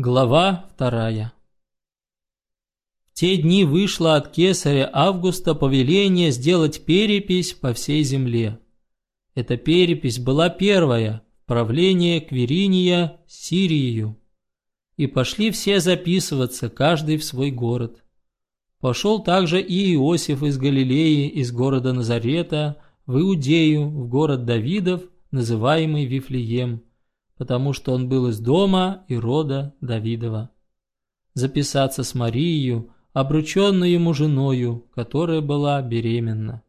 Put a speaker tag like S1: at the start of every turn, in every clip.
S1: Глава вторая В те дни вышло от кесаря Августа повеление сделать перепись по всей земле. Эта перепись была первая в правлении Квириния Сирию. И пошли все записываться, каждый в свой город. Пошел также и Иосиф из Галилеи, из города Назарета, в Иудею, в город Давидов, называемый Вифлеем, потому что он был из дома и рода Давидова. Записаться с Марией, обрученной ему женою, которая была беременна.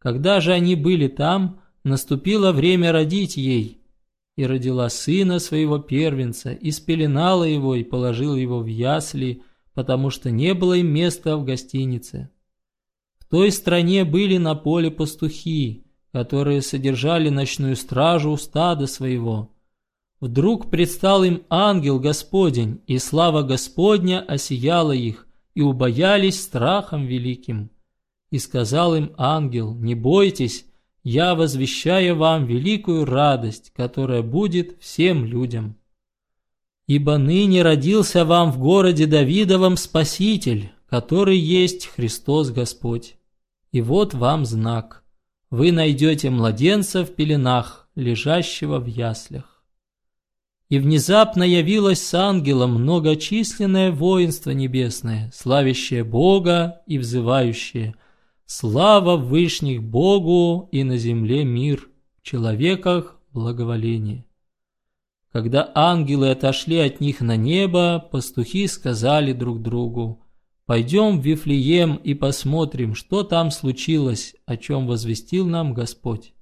S1: Когда же они были там, наступило время родить ей, и родила сына своего первенца, и спеленала его, и положила его в ясли, потому что не было им места в гостинице. В той стране были на поле пастухи, которые содержали ночную стражу у стада своего. Вдруг предстал им ангел Господень, и слава Господня осияла их, и убоялись страхом великим. И сказал им ангел, не бойтесь, я возвещаю вам великую радость, которая будет всем людям. Ибо ныне родился вам в городе Давидовом Спаситель, который есть Христос Господь. И вот вам знак. Вы найдете младенца в пеленах, лежащего в яслях. И внезапно явилось с ангелом многочисленное воинство небесное, славящее Бога и взывающее «Слава Вышних Богу и на земле мир, в человеках благоволение». Когда ангелы отошли от них на небо, пастухи сказали друг другу «Пойдем в Вифлеем и посмотрим, что там случилось, о чем возвестил нам Господь»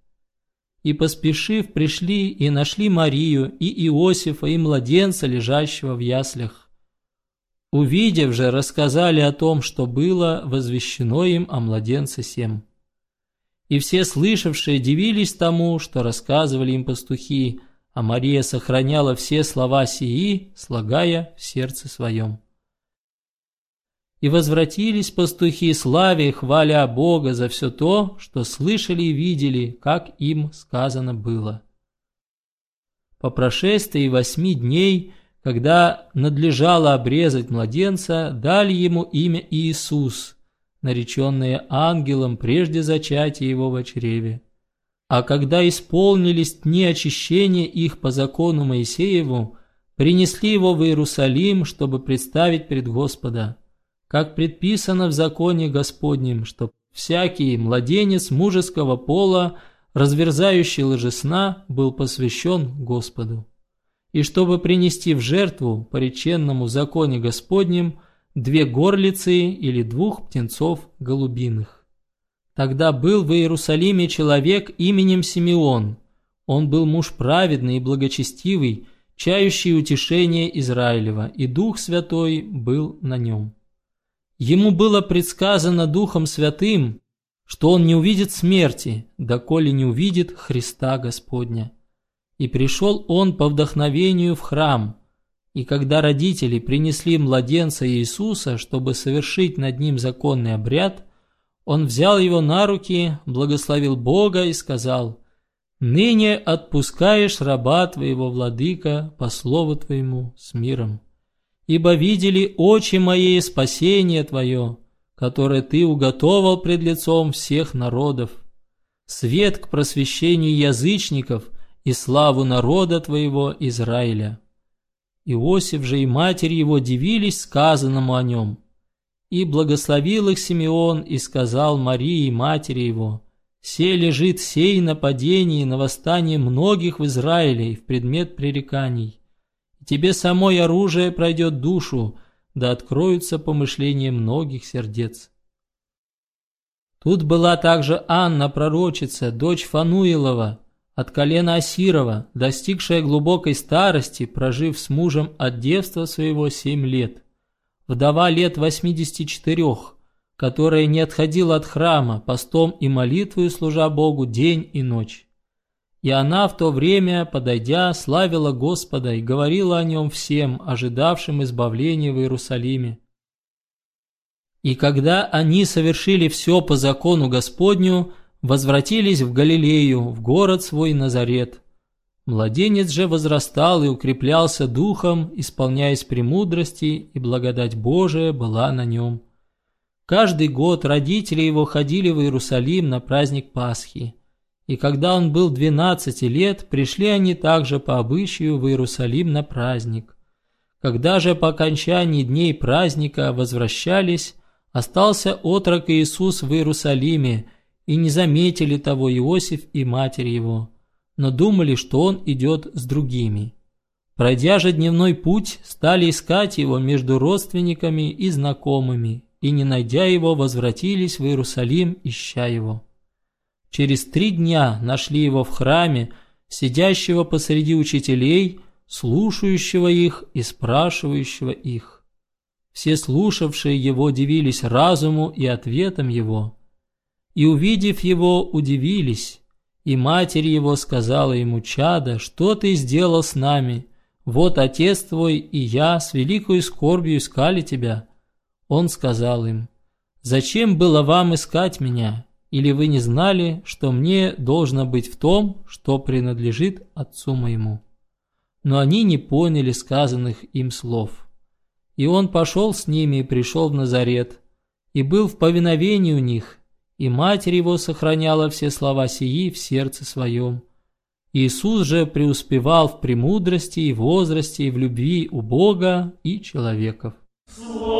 S1: и, поспешив, пришли и нашли Марию и Иосифа и младенца, лежащего в яслях. Увидев же, рассказали о том, что было возвещено им о младенце сем. И все слышавшие дивились тому, что рассказывали им пастухи, а Мария сохраняла все слова сии, слагая в сердце своем. И возвратились пастухи, славя и хваля Бога за все то, что слышали и видели, как им сказано было. По прошествии восьми дней, когда надлежало обрезать младенца, дали ему имя Иисус, нареченное ангелом прежде зачатия его в чреве. А когда исполнились дни очищения их по закону Моисееву, принесли его в Иерусалим, чтобы представить пред Господа как предписано в законе Господнем, что всякий младенец мужеского пола, разверзающий лжесна, был посвящен Господу. И чтобы принести в жертву по реченному законе Господнем две горлицы или двух птенцов голубиных. Тогда был в Иерусалиме человек именем Симеон. Он был муж праведный и благочестивый, чающий утешение Израилева, и Дух Святой был на нем. Ему было предсказано Духом Святым, что он не увидит смерти, доколе не увидит Христа Господня. И пришел он по вдохновению в храм, и когда родители принесли младенца Иисуса, чтобы совершить над ним законный обряд, он взял его на руки, благословил Бога и сказал, «Ныне отпускаешь раба твоего, владыка, по слову твоему, с миром» ибо видели очи мои спасение Твое, которое Ты уготовал пред лицом всех народов, свет к просвещению язычников и славу народа Твоего Израиля. Иосиф же и матерь его дивились сказанному о нем. И благословил их Симеон и сказал Марии, матери его, «Се лежит сей нападение на восстание многих в Израиле в предмет пререканий тебе самой оружие пройдет душу, да откроются помышления многих сердец. Тут была также Анна, пророчица, дочь Фануилова, от колена Асирова, достигшая глубокой старости, прожив с мужем от девства своего семь лет. Вдова лет восьмидесяти четырех, которая не отходила от храма, постом и молитвою служа Богу день и ночь. И она в то время, подойдя, славила Господа и говорила о нем всем, ожидавшим избавления в Иерусалиме. И когда они совершили все по закону Господню, возвратились в Галилею, в город свой Назарет. Младенец же возрастал и укреплялся духом, исполняясь премудрости, и благодать Божия была на нем. Каждый год родители его ходили в Иерусалим на праздник Пасхи. И когда он был двенадцати лет, пришли они также по обычаю в Иерусалим на праздник. Когда же по окончании дней праздника возвращались, остался отрок Иисус в Иерусалиме, и не заметили того Иосиф и матерь его но думали, что он идет с другими. Пройдя же дневной путь, стали искать его между родственниками и знакомыми, и, не найдя его, возвратились в Иерусалим, ища его. Через три дня нашли его в храме, сидящего посреди учителей, слушающего их и спрашивающего их. Все слушавшие его дивились разуму и ответам его, и, увидев его, удивились, и матерь его сказала ему, «Чадо, что ты сделал с нами? Вот отец твой и я с великой скорбью искали тебя». Он сказал им, «Зачем было вам искать меня? Или вы не знали, что мне должно быть в том, что принадлежит отцу моему?» Но они не поняли сказанных им слов. И он пошел с ними и пришел в Назарет, и был в повиновении у них, и матерь его сохраняла все слова сии в сердце своем. Иисус же преуспевал в премудрости и возрасте и в любви у Бога и человеков. Слово